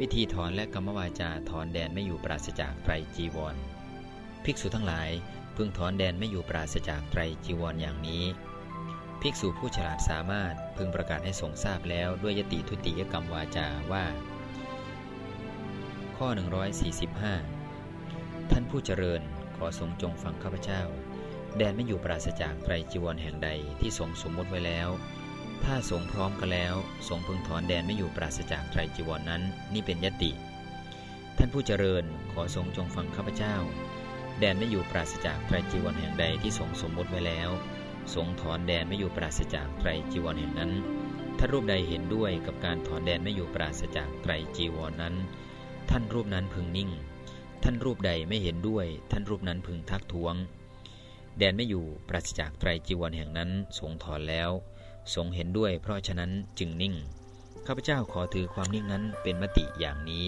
วิธีถอนและกรรมวาจาถอนแดนไม่อยู่ปราศจากไตรจีวร ภิกษุทั้งหลายพึงถอนแดนไม่อยู่ปราศจากไตรจีวรออย่างนี้ ภิกษุผู้ฉลาดสามารถพึงประกาศให้สงทราบแล้วด้วยยติทุติยกรรมวาจาว่า ข้อ 145 ท่านผู้เจริญขอทรงจงฟังข้าพเจ้า แดนไม่อยู่ปราศจากไตรจีวรแห่งใดที่ทรงสมมติไว้แล้ว ถ้าสงพร้อมกันแล้วทรงพึงถอนแดนไม่อยู่ปราศจากไตรจีวรนนั้น นี่เป็นยติ ท่านผู้เจริญขอทรงจงฟังข้าพเจ้า แดนไม่อยู่ปราศจากไตรจีวรแห่งใดที่ทรงสมมติไว้แล้วทรงถอนแดนไม่อยู่ปราศจากไตรจีวรแห่งนั้น ถ้ารูปใดเห็นด้วยกับการถอนแดนไม่อยู่ปราศจากไตรจีวรนั้น ท่านรูปนั้นพึงนิ่ง ท่านรูปใดไม่เห็นด้วย ท่านรูปนั้นพึงทักท้วง แดนไม่อยู่ปราศจากไตรจีวรแห่งนั้นทรงถอนแล้ว ทรงเห็นด้วย เพราะฉะนั้นจึงนิ่ง ข้าพเจ้าขอถือความนิ่งนั้นเป็นมติอย่างนี้